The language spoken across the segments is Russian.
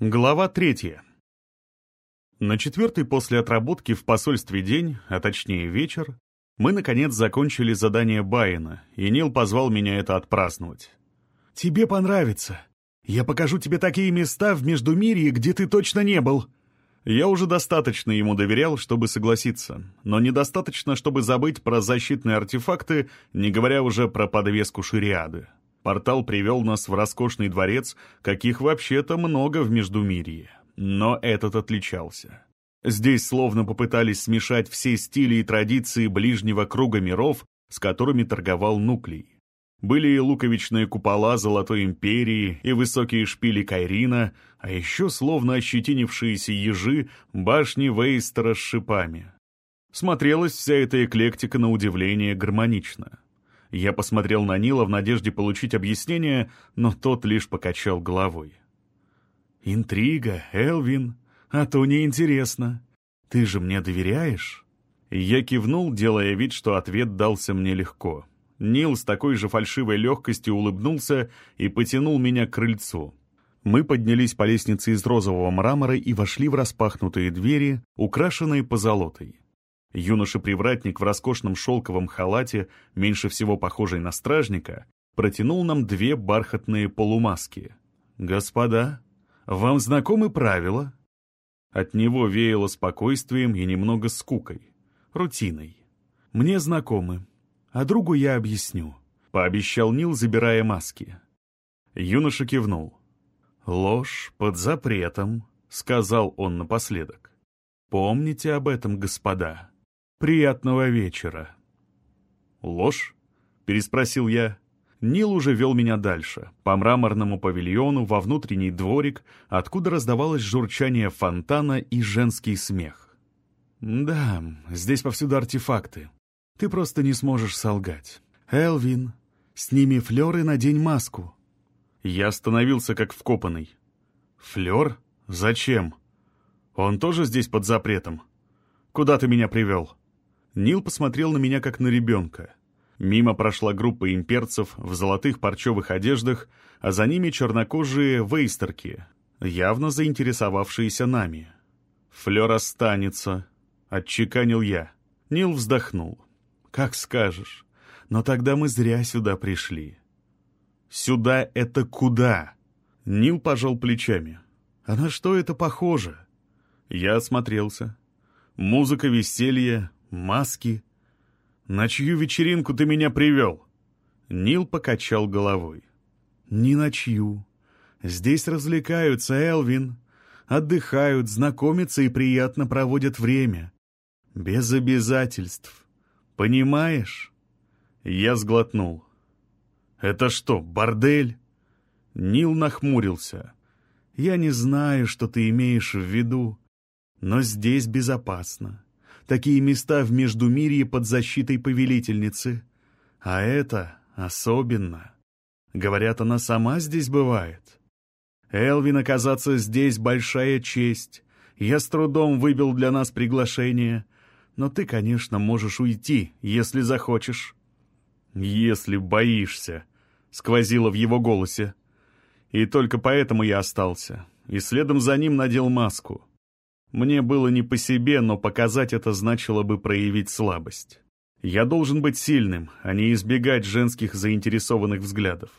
Глава третья. На четвертый после отработки в посольстве день, а точнее вечер, мы, наконец, закончили задание Байена, и Нил позвал меня это отпраздновать. «Тебе понравится. Я покажу тебе такие места в Междумирье, где ты точно не был». Я уже достаточно ему доверял, чтобы согласиться, но недостаточно, чтобы забыть про защитные артефакты, не говоря уже про подвеску шириады. Портал привел нас в роскошный дворец, каких вообще-то много в Междумирье. Но этот отличался. Здесь словно попытались смешать все стили и традиции ближнего круга миров, с которыми торговал Нуклей. Были и луковичные купола Золотой Империи, и высокие шпили Кайрина, а еще словно ощетинившиеся ежи башни Вейстера с шипами. Смотрелась вся эта эклектика на удивление гармонично. Я посмотрел на Нила в надежде получить объяснение, но тот лишь покачал головой. «Интрига, Элвин, а то неинтересно. Ты же мне доверяешь?» Я кивнул, делая вид, что ответ дался мне легко. Нил с такой же фальшивой легкостью улыбнулся и потянул меня к крыльцу. Мы поднялись по лестнице из розового мрамора и вошли в распахнутые двери, украшенные позолотой. Юноша-привратник в роскошном шелковом халате, меньше всего похожий на стражника, протянул нам две бархатные полумаски. «Господа, вам знакомы правила?» От него веяло спокойствием и немного скукой, рутиной. «Мне знакомы, а другу я объясню», — пообещал Нил, забирая маски. Юноша кивнул. «Ложь под запретом», — сказал он напоследок. «Помните об этом, господа». «Приятного вечера». «Ложь?» — переспросил я. Нил уже вел меня дальше, по мраморному павильону, во внутренний дворик, откуда раздавалось журчание фонтана и женский смех. «Да, здесь повсюду артефакты. Ты просто не сможешь солгать. Элвин, сними флёр и надень маску». Я остановился как вкопанный. «Флёр? Зачем? Он тоже здесь под запретом? Куда ты меня привел?» Нил посмотрел на меня как на ребенка. Мимо прошла группа имперцев в золотых парчевых одеждах, а за ними чернокожие вейстерки, явно заинтересовавшиеся нами. «Флёр останется», — отчеканил я. Нил вздохнул. «Как скажешь. Но тогда мы зря сюда пришли». «Сюда это куда?» Нил пожал плечами. «А на что это похоже?» Я осмотрелся. Музыка, веселье, маски. На чью вечеринку ты меня привел?» Нил покачал головой. «Ни на чью. Здесь развлекаются, Элвин. Отдыхают, знакомятся и приятно проводят время. Без обязательств. Понимаешь?» Я сглотнул. «Это что, бордель?» Нил нахмурился. «Я не знаю, что ты имеешь в виду, но здесь безопасно такие места в Междумирье под защитой повелительницы. А это особенно. Говорят, она сама здесь бывает. Элвин оказаться здесь — большая честь. Я с трудом выбил для нас приглашение. Но ты, конечно, можешь уйти, если захочешь. «Если боишься», — сквозило в его голосе. И только поэтому я остался. И следом за ним надел маску. Мне было не по себе, но показать это значило бы проявить слабость. Я должен быть сильным, а не избегать женских заинтересованных взглядов.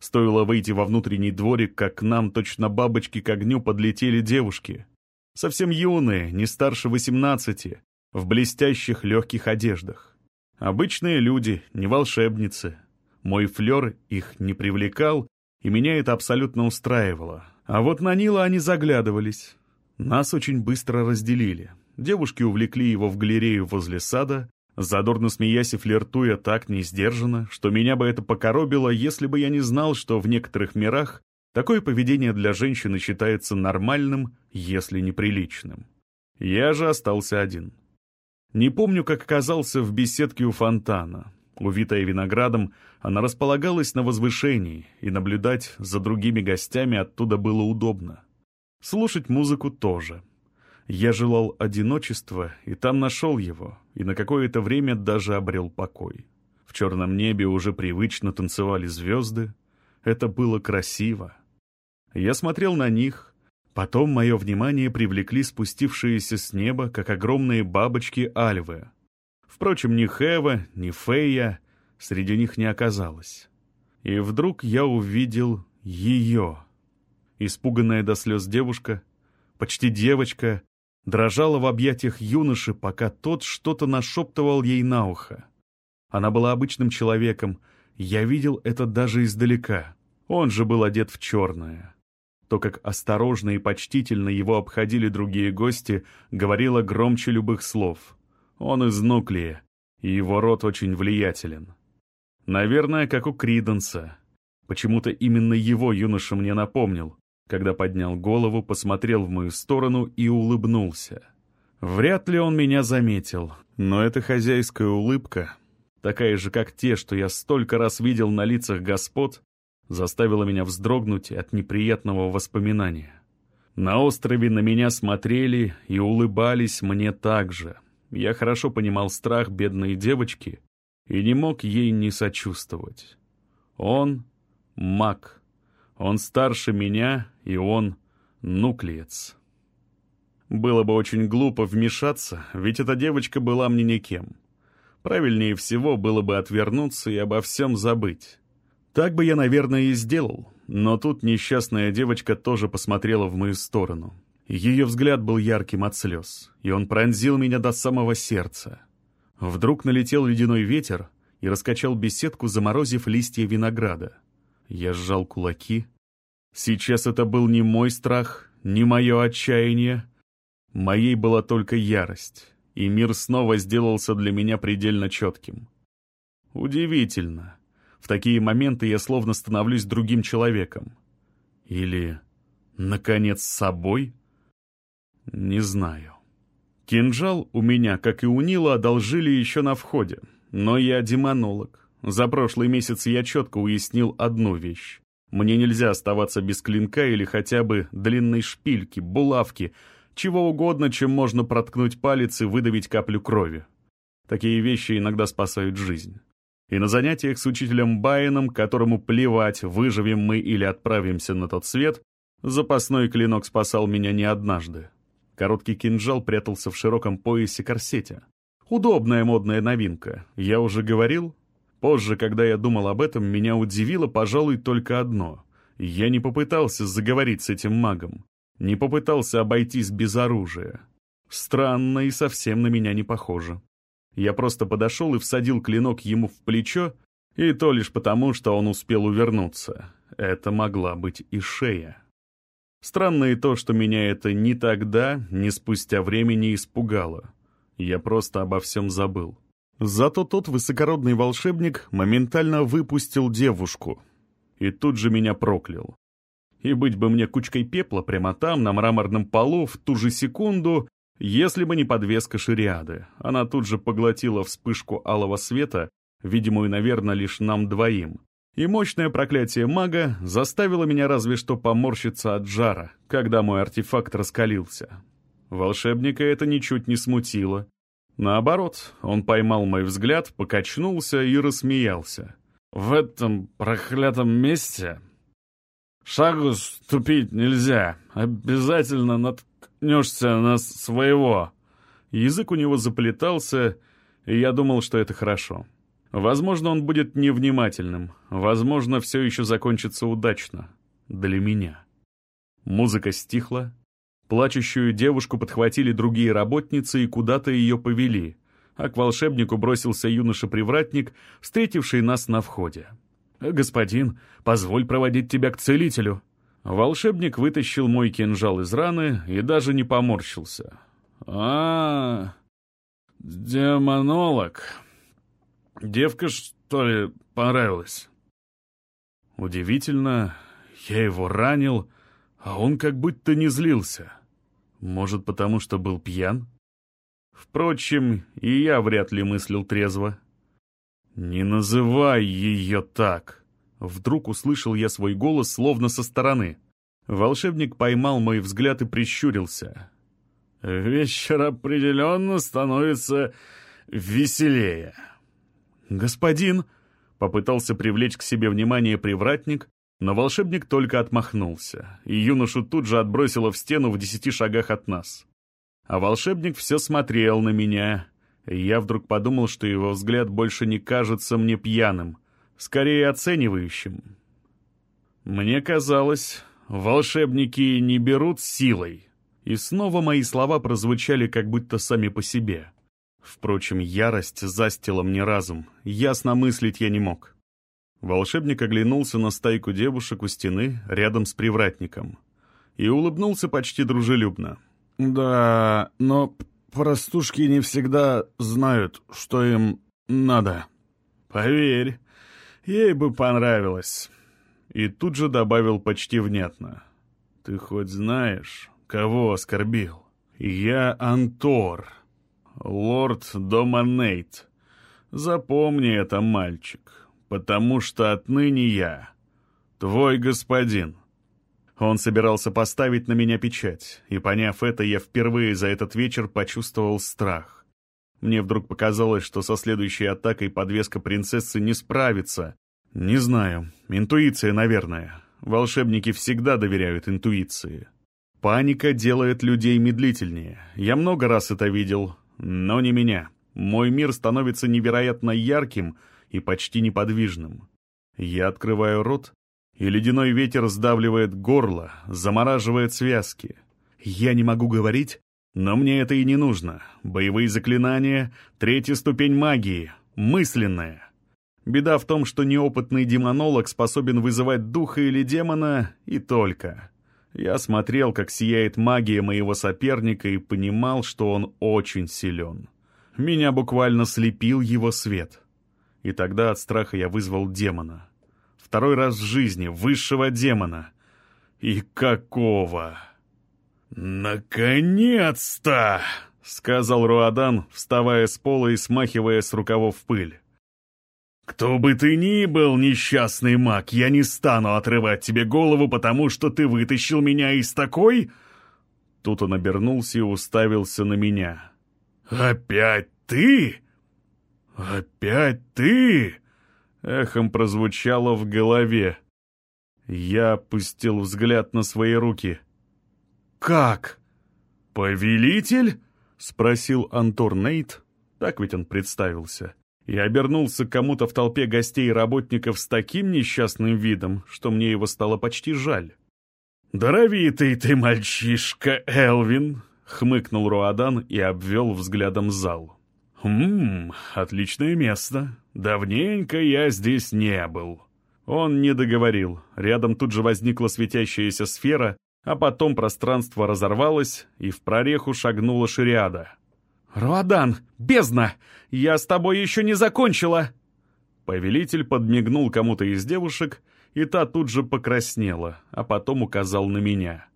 Стоило выйти во внутренний дворик, как к нам точно бабочки к огню подлетели девушки. Совсем юные, не старше восемнадцати, в блестящих легких одеждах. Обычные люди, не волшебницы. Мой флер их не привлекал, и меня это абсолютно устраивало. А вот на Нила они заглядывались. Нас очень быстро разделили. Девушки увлекли его в галерею возле сада, задорно смеясь и флиртуя так несдержанно, что меня бы это покоробило, если бы я не знал, что в некоторых мирах такое поведение для женщины считается нормальным, если неприличным. Я же остался один. Не помню, как оказался в беседке у фонтана. Увитая виноградом, она располагалась на возвышении, и наблюдать за другими гостями оттуда было удобно. Слушать музыку тоже. Я желал одиночества, и там нашел его, и на какое-то время даже обрел покой. В черном небе уже привычно танцевали звезды. Это было красиво. Я смотрел на них, Потом мое внимание привлекли спустившиеся с неба, как огромные бабочки альвы. Впрочем, ни Хева, ни Фея среди них не оказалось. И вдруг я увидел ее. Испуганная до слез девушка, почти девочка, дрожала в объятиях юноши, пока тот что-то нашептывал ей на ухо. Она была обычным человеком, я видел это даже издалека. Он же был одет в черное. То, как осторожно и почтительно его обходили другие гости, говорило громче любых слов. Он из Нуклея, и его род очень влиятелен. Наверное, как у Криденса. Почему-то именно его юноша мне напомнил, когда поднял голову, посмотрел в мою сторону и улыбнулся. Вряд ли он меня заметил, но эта хозяйская улыбка, такая же, как те, что я столько раз видел на лицах господ, заставила меня вздрогнуть от неприятного воспоминания. На острове на меня смотрели и улыбались мне так же. Я хорошо понимал страх бедной девочки и не мог ей не сочувствовать. Он — маг. Он старше меня, и он — нуклеец. Было бы очень глупо вмешаться, ведь эта девочка была мне никем. Правильнее всего было бы отвернуться и обо всем забыть. Так бы я, наверное, и сделал, но тут несчастная девочка тоже посмотрела в мою сторону. Ее взгляд был ярким от слез, и он пронзил меня до самого сердца. Вдруг налетел ледяной ветер и раскачал беседку, заморозив листья винограда. Я сжал кулаки. Сейчас это был не мой страх, не мое отчаяние. Моей была только ярость, и мир снова сделался для меня предельно четким. Удивительно. В такие моменты я словно становлюсь другим человеком. Или, наконец, собой? Не знаю. Кинжал у меня, как и у Нила, одолжили еще на входе. Но я демонолог. За прошлый месяц я четко уяснил одну вещь. Мне нельзя оставаться без клинка или хотя бы длинной шпильки, булавки, чего угодно, чем можно проткнуть палец и выдавить каплю крови. Такие вещи иногда спасают жизнь. И на занятиях с учителем Байеном, которому плевать, выживем мы или отправимся на тот свет, запасной клинок спасал меня не однажды. Короткий кинжал прятался в широком поясе корсете. Удобная модная новинка. Я уже говорил, Позже, когда я думал об этом, меня удивило, пожалуй, только одно. Я не попытался заговорить с этим магом. Не попытался обойтись без оружия. Странно и совсем на меня не похоже. Я просто подошел и всадил клинок ему в плечо, и то лишь потому, что он успел увернуться. Это могла быть и шея. Странно и то, что меня это ни тогда, ни спустя времени испугало. Я просто обо всем забыл. Зато тот высокородный волшебник моментально выпустил девушку. И тут же меня проклял. И быть бы мне кучкой пепла прямо там, на мраморном полу, в ту же секунду, если бы не подвеска шариады. Она тут же поглотила вспышку алого света, видимую, наверное, лишь нам двоим. И мощное проклятие мага заставило меня разве что поморщиться от жара, когда мой артефакт раскалился. Волшебника это ничуть не смутило. Наоборот, он поймал мой взгляд, покачнулся и рассмеялся. «В этом проклятом месте шагу ступить нельзя. Обязательно наткнешься на своего». Язык у него заплетался, и я думал, что это хорошо. Возможно, он будет невнимательным. Возможно, все еще закончится удачно. Для меня. Музыка стихла, Плачущую девушку подхватили другие работницы и куда-то ее повели, а к волшебнику бросился юноша-привратник, встретивший нас на входе. «Господин, позволь проводить тебя к целителю». Волшебник вытащил мой кинжал из раны и даже не поморщился. а, демонолог. Девка, что ли, понравилась?» Удивительно, я его ранил, а он как будто не злился. Может, потому что был пьян? Впрочем, и я вряд ли мыслил трезво. «Не называй ее так!» Вдруг услышал я свой голос словно со стороны. Волшебник поймал мой взгляд и прищурился. «Вечер определенно становится веселее». «Господин!» — попытался привлечь к себе внимание привратник, Но волшебник только отмахнулся, и юношу тут же отбросило в стену в десяти шагах от нас. А волшебник все смотрел на меня, и я вдруг подумал, что его взгляд больше не кажется мне пьяным, скорее оценивающим. Мне казалось, волшебники не берут силой, и снова мои слова прозвучали как будто сами по себе. Впрочем, ярость застила мне разум, ясно мыслить я не мог. Волшебник оглянулся на стайку девушек у стены рядом с привратником и улыбнулся почти дружелюбно. «Да, но простушки не всегда знают, что им надо. Поверь, ей бы понравилось». И тут же добавил почти внятно. «Ты хоть знаешь, кого оскорбил?» «Я Антор, лорд Доманейт. Запомни это, мальчик, потому что отныне я твой господин». Он собирался поставить на меня печать, и, поняв это, я впервые за этот вечер почувствовал страх. Мне вдруг показалось, что со следующей атакой подвеска принцессы не справится. Не знаю, интуиция, наверное. Волшебники всегда доверяют интуиции. Паника делает людей медлительнее. Я много раз это видел, но не меня. Мой мир становится невероятно ярким и почти неподвижным. Я открываю рот, и ледяной ветер сдавливает горло, замораживает связки. Я не могу говорить, но мне это и не нужно. Боевые заклинания — третья ступень магии, мысленная. Беда в том, что неопытный демонолог способен вызывать духа или демона и только. Я смотрел, как сияет магия моего соперника и понимал, что он очень силен. Меня буквально слепил его свет. И тогда от страха я вызвал демона. Второй раз в жизни высшего демона. И какого? «Наконец-то!» — сказал Руадан, вставая с пола и смахивая с рукавов пыль. «Кто бы ты ни был, несчастный маг, я не стану отрывать тебе голову, потому что ты вытащил меня из такой...» Тут он обернулся и уставился на меня. «Опять ты? Опять ты?» Эхом прозвучало в голове. Я опустил взгляд на свои руки. «Как? Повелитель?» — спросил Антор Нейт. Так ведь он представился и обернулся к кому-то в толпе гостей и работников с таким несчастным видом, что мне его стало почти жаль. «Даровитый ты мальчишка, Элвин!» — хмыкнул Руадан и обвел взглядом зал. «Ммм, отличное место. Давненько я здесь не был». Он не договорил. Рядом тут же возникла светящаяся сфера, а потом пространство разорвалось, и в прореху шагнула шариада. «Руадан, бездна! Я с тобой еще не закончила!» Повелитель подмигнул кому-то из девушек, и та тут же покраснела, а потом указал на меня.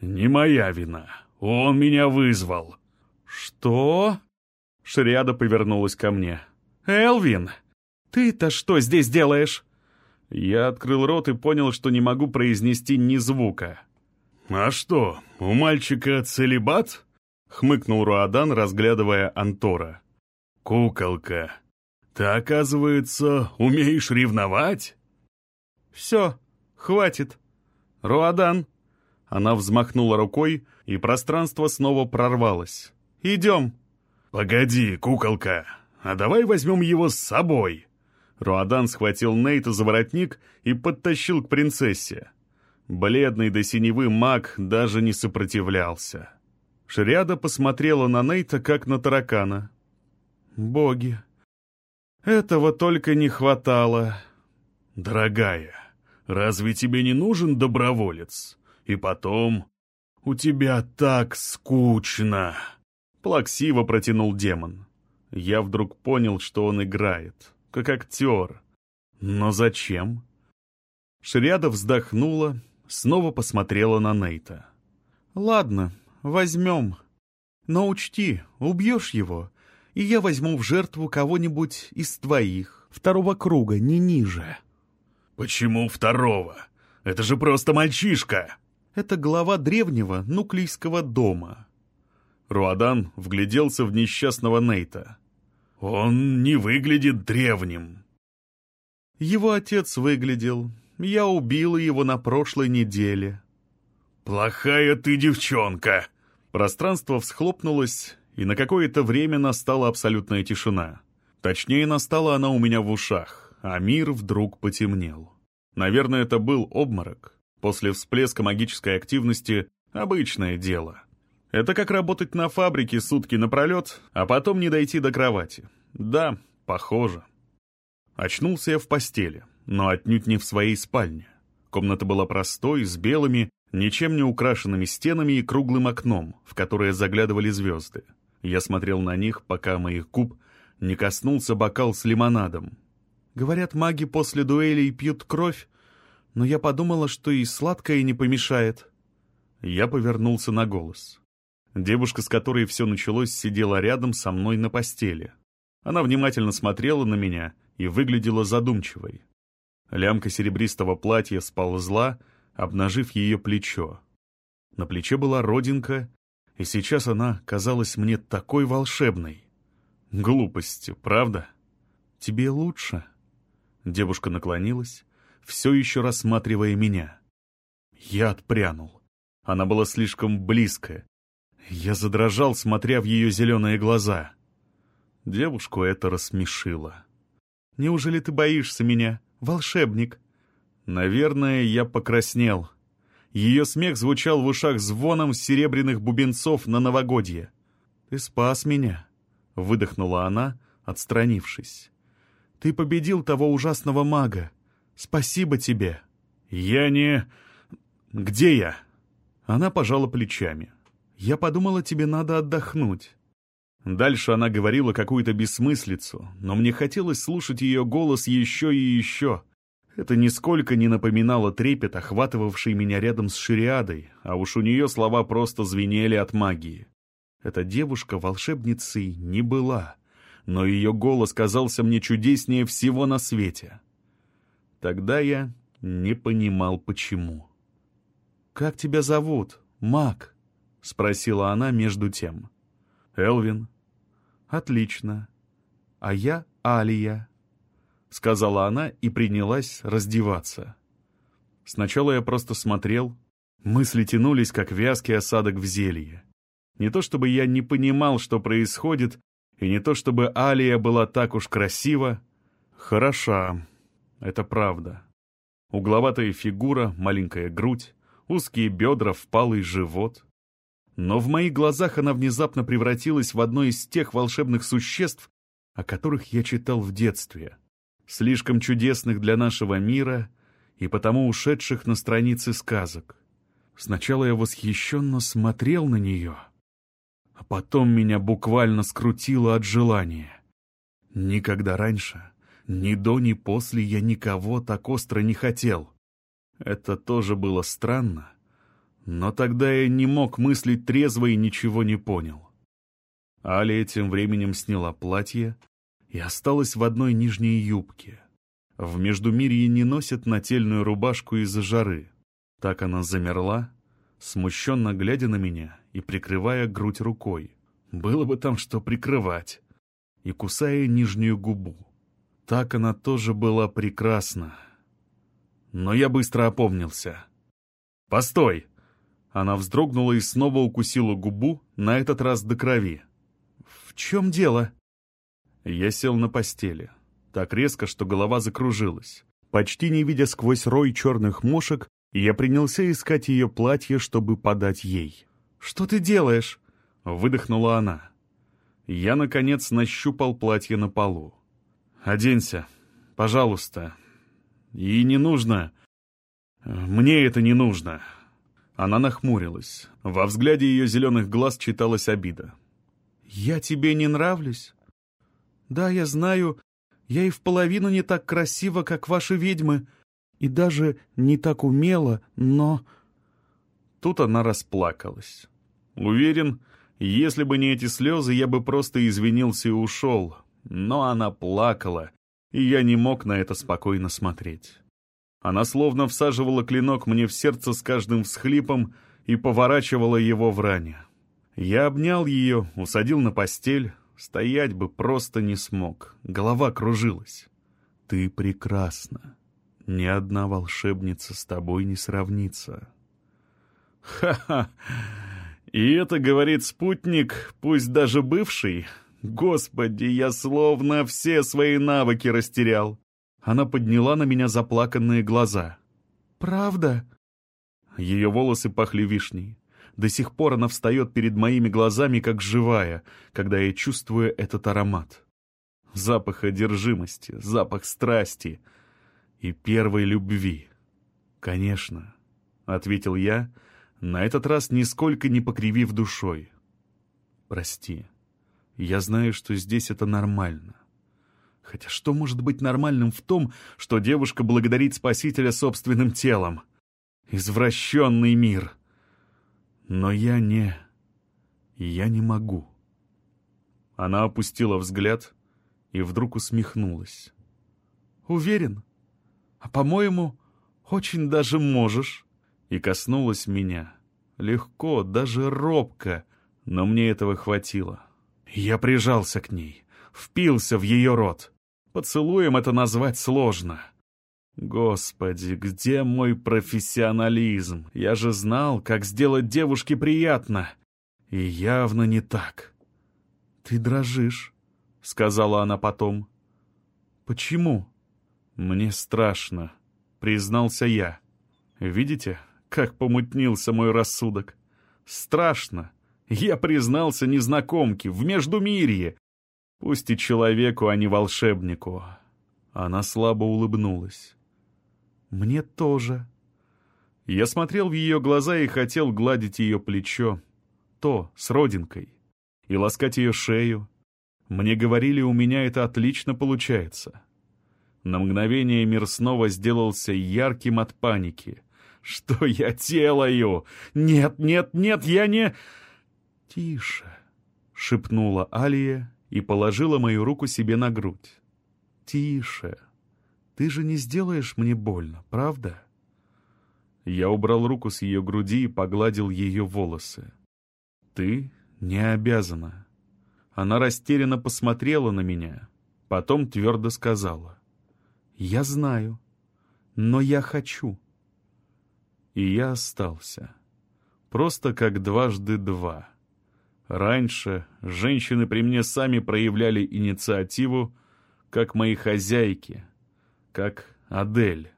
«Не моя вина. Он меня вызвал». «Что?» Шриада повернулась ко мне. «Элвин, ты-то что здесь делаешь?» Я открыл рот и понял, что не могу произнести ни звука. «А что, у мальчика целебат?» — хмыкнул Руадан, разглядывая Антора. «Куколка, ты, оказывается, умеешь ревновать?» «Все, хватит. Руадан!» Она взмахнула рукой, и пространство снова прорвалось. «Идем!» «Погоди, куколка, а давай возьмем его с собой!» Руадан схватил Нейта за воротник и подтащил к принцессе. Бледный до синевы маг даже не сопротивлялся. Шриада посмотрела на Нейта, как на таракана. «Боги! Этого только не хватало!» «Дорогая, разве тебе не нужен доброволец? И потом, у тебя так скучно!» Плаксиво протянул демон. Я вдруг понял, что он играет, как актер. Но зачем? Шриада вздохнула, снова посмотрела на Нейта. «Ладно, возьмем. Но учти, убьешь его, и я возьму в жертву кого-нибудь из твоих, второго круга, не ниже». «Почему второго? Это же просто мальчишка!» «Это глава древнего нуклийского дома». Руадан вгляделся в несчастного Нейта. «Он не выглядит древним». Его отец выглядел, Я убила его на прошлой неделе». «Плохая ты девчонка!» Пространство всхлопнулось, и на какое-то время настала абсолютная тишина. Точнее, настала она у меня в ушах, а мир вдруг потемнел. Наверное, это был обморок. После всплеска магической активности — обычное дело. Это как работать на фабрике сутки напролет, а потом не дойти до кровати. Да, похоже. Очнулся я в постели, но отнюдь не в своей спальне. Комната была простой, с белыми, ничем не украшенными стенами и круглым окном, в которое заглядывали звезды. Я смотрел на них, пока моих губ не коснулся бокал с лимонадом. Говорят, маги после дуэлей пьют кровь, но я подумала, что и сладкое не помешает. Я повернулся на голос. Девушка, с которой все началось, сидела рядом со мной на постели. Она внимательно смотрела на меня и выглядела задумчивой. Лямка серебристого платья сползла, обнажив ее плечо. На плече была родинка, и сейчас она казалась мне такой волшебной. Глупостью, правда? Тебе лучше? Девушка наклонилась, все еще рассматривая меня. Я отпрянул. Она была слишком близкая. Я задрожал, смотря в ее зеленые глаза. Девушку это рассмешило. «Неужели ты боишься меня, волшебник?» Наверное, я покраснел. Ее смех звучал в ушах звоном серебряных бубенцов на новогодье. «Ты спас меня», — выдохнула она, отстранившись. «Ты победил того ужасного мага. Спасибо тебе». «Я не... Где я?» Она пожала плечами. «Я подумала, тебе надо отдохнуть». Дальше она говорила какую-то бессмыслицу, но мне хотелось слушать ее голос еще и еще — это нисколько не напоминало трепет, охватывавший меня рядом с Шириадой, а уж у нее слова просто звенели от магии. Эта девушка волшебницей не была, но ее голос казался мне чудеснее всего на свете. Тогда я не понимал, почему. «Как тебя зовут, маг?» — спросила она между тем. «Элвин». «Отлично. А я Алия» сказала она и принялась раздеваться. Сначала я просто смотрел, мысли тянулись, как вязкий осадок в зелье. Не то чтобы я не понимал, что происходит, и не то чтобы Алия была так уж красива. Хороша, это правда. Угловатая фигура, маленькая грудь, узкие бедра, впалый живот. Но в моих глазах она внезапно превратилась в одно из тех волшебных существ, о которых я читал в детстве слишком чудесных для нашего мира и потому ушедших на страницы сказок. Сначала я восхищенно смотрел на нее, а потом меня буквально скрутило от желания. Никогда раньше, ни до, ни после я никого так остро не хотел. Это тоже было странно, но тогда я не мог мыслить трезво и ничего не понял. Алия тем временем сняла платье, и осталась в одной нижней юбке. В Междумирье не носят нательную рубашку из-за жары. Так она замерла, смущенно глядя на меня и прикрывая грудь рукой. Было бы там что прикрывать. И кусая нижнюю губу. Так она тоже была прекрасна. Но я быстро опомнился. «Постой!» Она вздрогнула и снова укусила губу, на этот раз до крови. «В чем дело?» Я сел на постели. Так резко, что голова закружилась. Почти не видя сквозь рой черных мошек, я принялся искать ее платье, чтобы подать ей. «Что ты делаешь?» — выдохнула она. Я, наконец, нащупал платье на полу. «Оденься, пожалуйста. И не нужно. Мне это не нужно». Она нахмурилась. Во взгляде ее зеленых глаз читалась обида. «Я тебе не нравлюсь?» Да, я знаю, я и в половину не так красива, как ваши ведьмы, и даже не так умела, но...» Тут она расплакалась. Уверен, если бы не эти слезы, я бы просто извинился и ушел. Но она плакала, и я не мог на это спокойно смотреть. Она словно всаживала клинок мне в сердце с каждым всхлипом и поворачивала его в ране. Я обнял ее, усадил на постель, Стоять бы просто не смог. Голова кружилась. «Ты прекрасна. Ни одна волшебница с тобой не сравнится. Ха-ха! И это говорит спутник, пусть даже бывший. Господи, я словно все свои навыки растерял. Она подняла на меня заплаканные глаза. «Правда?» Ее волосы пахли вишней. До сих пор она встает перед моими глазами, как живая, когда я чувствую этот аромат. Запах одержимости, запах страсти и первой любви. «Конечно», — ответил я, на этот раз нисколько не покривив душой. «Прости, я знаю, что здесь это нормально. Хотя что может быть нормальным в том, что девушка благодарит Спасителя собственным телом? Извращенный мир!» Но я не... я не могу. Она опустила взгляд и вдруг усмехнулась. «Уверен? А, по-моему, очень даже можешь». И коснулась меня. Легко, даже робко, но мне этого хватило. Я прижался к ней, впился в ее рот. Поцелуем это назвать сложно. Господи, где мой профессионализм? Я же знал, как сделать девушке приятно. И явно не так. «Ты дрожишь», — сказала она потом. «Почему?» «Мне страшно», — признался я. «Видите, как помутнился мой рассудок? Страшно. Я признался незнакомке, в Междумирье. Пусть и человеку, а не волшебнику». Она слабо улыбнулась. «Мне тоже». Я смотрел в ее глаза и хотел гладить ее плечо, то, с родинкой, и ласкать ее шею. Мне говорили, у меня это отлично получается. На мгновение мир снова сделался ярким от паники. «Что я делаю? Нет, нет, нет, я не...» «Тише», — шепнула Алия и положила мою руку себе на грудь. «Тише». Ты же не сделаешь мне больно, правда?» Я убрал руку с ее груди и погладил ее волосы. «Ты не обязана». Она растерянно посмотрела на меня, потом твердо сказала. «Я знаю, но я хочу». И я остался. Просто как дважды два. Раньше женщины при мне сами проявляли инициативу, как мои хозяйки — как Адель.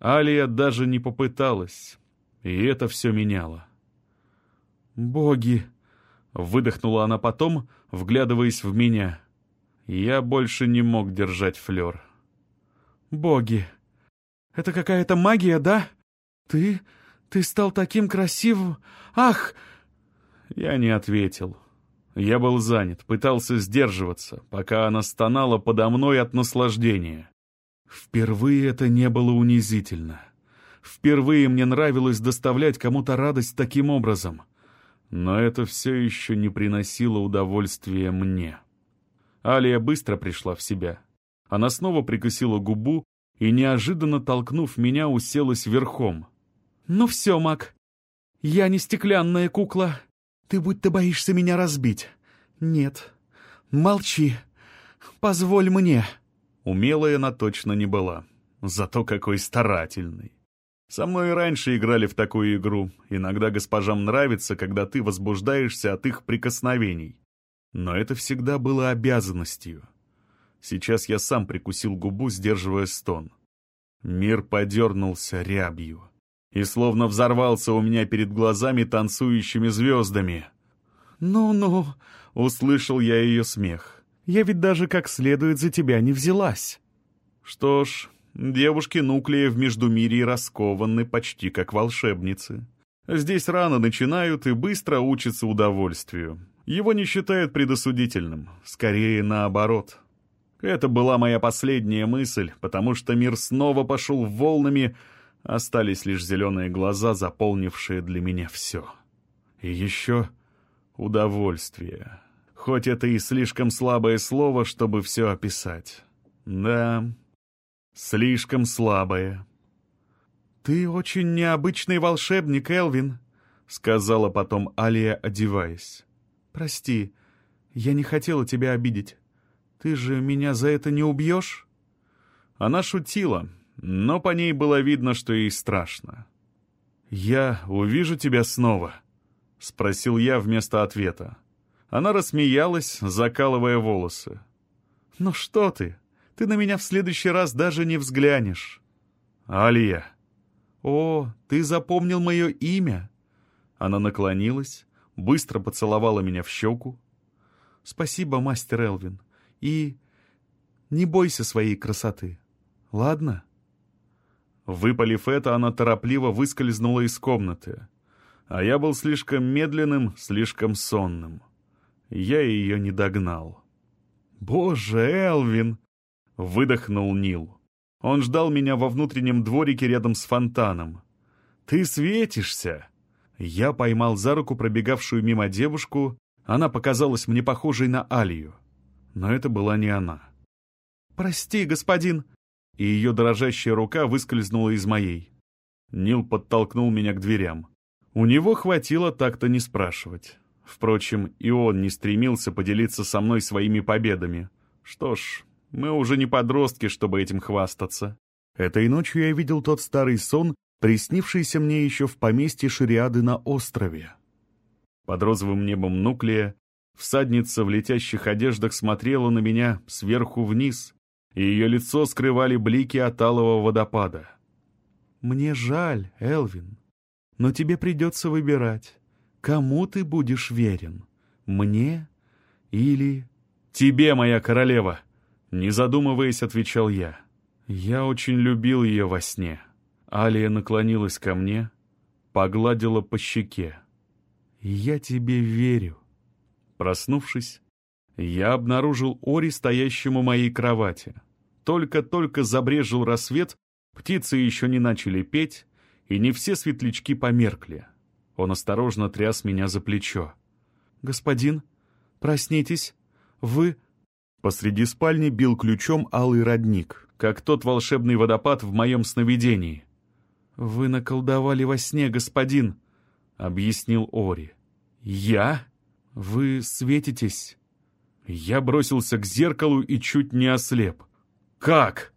Алия даже не попыталась, и это все меняло. «Боги!» — выдохнула она потом, вглядываясь в меня. Я больше не мог держать флер. «Боги! Это какая-то магия, да? Ты... ты стал таким красивым... Ах!» Я не ответил. Я был занят, пытался сдерживаться, пока она стонала подо мной от наслаждения. Впервые это не было унизительно. Впервые мне нравилось доставлять кому-то радость таким образом. Но это все еще не приносило удовольствия мне. Алия быстро пришла в себя. Она снова прикусила губу и, неожиданно толкнув меня, уселась верхом. «Ну все, Мак, я не стеклянная кукла. Ты будто боишься меня разбить. Нет, молчи, позволь мне». Умелой она точно не была. Зато какой старательный. Со мной раньше играли в такую игру. Иногда госпожам нравится, когда ты возбуждаешься от их прикосновений. Но это всегда было обязанностью. Сейчас я сам прикусил губу, сдерживая стон. Мир подернулся рябью и словно взорвался у меня перед глазами танцующими звездами. «Ну-ну», — услышал я ее смех. Я ведь даже как следует за тебя не взялась». Что ж, девушки Нуклея в Междумирье раскованы почти как волшебницы. Здесь рано начинают и быстро учатся удовольствию. Его не считают предосудительным, скорее наоборот. Это была моя последняя мысль, потому что мир снова пошел волнами, остались лишь зеленые глаза, заполнившие для меня все. И еще удовольствие. Хоть это и слишком слабое слово, чтобы все описать. Да, слишком слабое. «Ты очень необычный волшебник, Элвин», — сказала потом Алия, одеваясь. «Прости, я не хотела тебя обидеть. Ты же меня за это не убьешь?» Она шутила, но по ней было видно, что ей страшно. «Я увижу тебя снова», — спросил я вместо ответа. Она рассмеялась, закалывая волосы. «Ну что ты? Ты на меня в следующий раз даже не взглянешь». «Алия». «О, ты запомнил мое имя?» Она наклонилась, быстро поцеловала меня в щеку. «Спасибо, мастер Элвин. И не бойся своей красоты. Ладно?» Выпалив это, она торопливо выскользнула из комнаты. А я был слишком медленным, слишком сонным. Я ее не догнал. «Боже, Элвин!» — выдохнул Нил. Он ждал меня во внутреннем дворике рядом с фонтаном. «Ты светишься!» Я поймал за руку пробегавшую мимо девушку. Она показалась мне похожей на Алию. Но это была не она. «Прости, господин!» И ее дрожащая рука выскользнула из моей. Нил подтолкнул меня к дверям. У него хватило так-то не спрашивать. Впрочем, и он не стремился поделиться со мной своими победами. Что ж, мы уже не подростки, чтобы этим хвастаться. Этой ночью я видел тот старый сон, приснившийся мне еще в поместье Шириады на острове. Под розовым небом Нуклея всадница в летящих одеждах смотрела на меня сверху вниз, и ее лицо скрывали блики от алого водопада. «Мне жаль, Элвин, но тебе придется выбирать. Кому ты будешь верен? Мне или... Тебе, моя королева!» Не задумываясь, отвечал я. Я очень любил ее во сне. Алия наклонилась ко мне, погладила по щеке. «Я тебе верю». Проснувшись, я обнаружил Ори стоящему у моей кровати. Только-только забрежил рассвет, птицы еще не начали петь, и не все светлячки померкли. Он осторожно тряс меня за плечо. «Господин, проснитесь. Вы...» Посреди спальни бил ключом алый родник, как тот волшебный водопад в моем сновидении. «Вы наколдовали во сне, господин», — объяснил Ори. «Я? Вы светитесь». Я бросился к зеркалу и чуть не ослеп. «Как?»